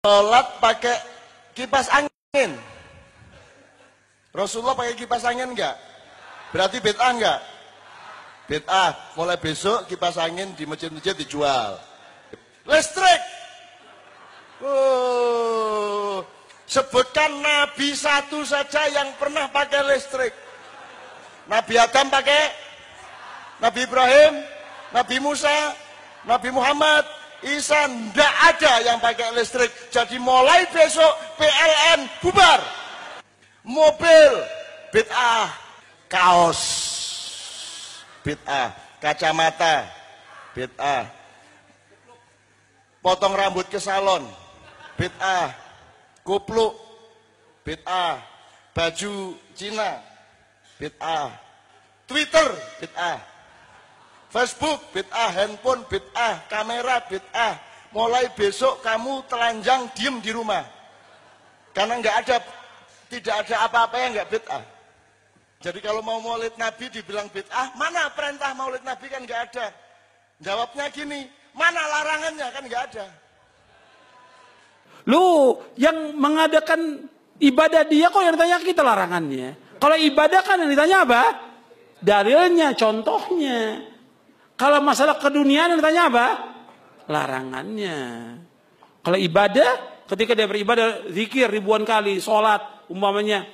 Sholat pakai kipas angin. Rasulullah pakai kipas angin enggak? Berarti bid'ah enggak? Bid'ah. Mulai besok kipas angin di masjid-masjid dijual. Listrik. Oh, sebutkan nabi satu saja yang pernah pakai listrik. Nabi Adam pakai, Nabi Ibrahim, Nabi Musa, Nabi Muhammad, Isa ndak ada yang pakai listrik. Jadi mulai besok PLN bubar. Mobil bid'ah, kaos bid'ah, kacamata bid'ah. Potong rambut ke salon bid'ah. Kupluk bid'ah. Baju Cina bid'ah. Twitter bid'ah. Facebook bid'ah, handphone bid'ah, kamera bid'ah. Mulai besok kamu telanjang diem di rumah. Karena nggak ada tidak ada apa-apa yang nggak bid'ah. Jadi kalau mau maulid Nabi dibilang bid'ah, mana perintah maulid Nabi kan nggak ada. Jawabnya gini, mana larangannya kan nggak ada. Lu yang mengadakan ibadah dia kok yang ditanya kita larangannya. Kalau ibadah kan yang ditanya apa? Dalilnya, contohnya. Kalau masalah keduniaan ditanya apa? Larangannya. Kalau ibadah, ketika dia beribadah, zikir ribuan kali, sholat, umpamanya,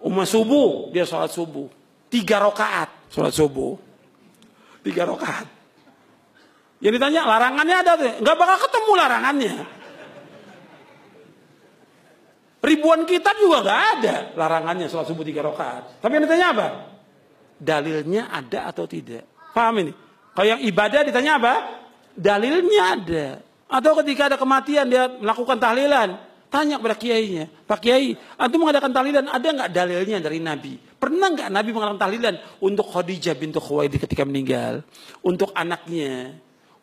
umat subuh, dia sholat subuh. Tiga rokaat, sholat subuh. Tiga rokaat. Yang ditanya, larangannya ada. Nggak bakal ketemu larangannya. Ribuan kitab juga nggak ada larangannya sholat subuh tiga rakaat. Tapi yang ditanya apa? Dalilnya ada atau tidak? Paham ini? Kalau yang ibadah ditanya apa? Dalilnya ada. Atau ketika ada kematian dia melakukan tahlilan, tanya kepada kiainya, Pak Kiai, antum mengadakan tahlilan ada nggak dalilnya dari Nabi? Pernah nggak Nabi mengadakan tahlilan untuk Khadijah bintu Khuwailid ketika meninggal, untuk anaknya,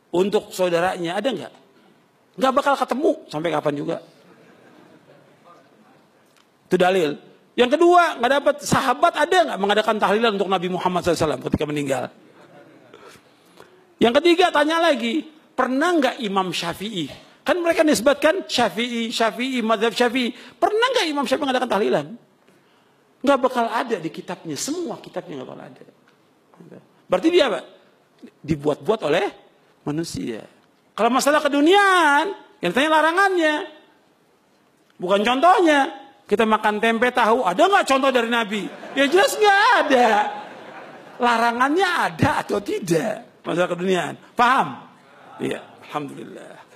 untuk saudaranya, ada nggak? Nggak bakal ketemu sampai kapan juga. Itu dalil. Yang kedua, nggak dapat sahabat ada nggak mengadakan tahlilan untuk Nabi Muhammad SAW ketika meninggal? Yang ketiga, tanya lagi, pernah nggak Imam Syafi'i? Kan mereka nisbatkan Syafi'i, Syafi'i, Madhab Syafi'i. Pernah nggak Imam Syafi'i mengadakan tahlilan? Nggak bakal ada di kitabnya. Semua kitabnya nggak bakal ada. Berarti dia apa? Dibuat-buat oleh manusia. Kalau masalah keduniaan, yang tanya larangannya. Bukan contohnya. Kita makan tempe tahu, ada nggak contoh dari Nabi? Ya jelas nggak ada. Larangannya ada atau tidak? Masalah keduniaan. Paham? Iya, Alhamdulillah.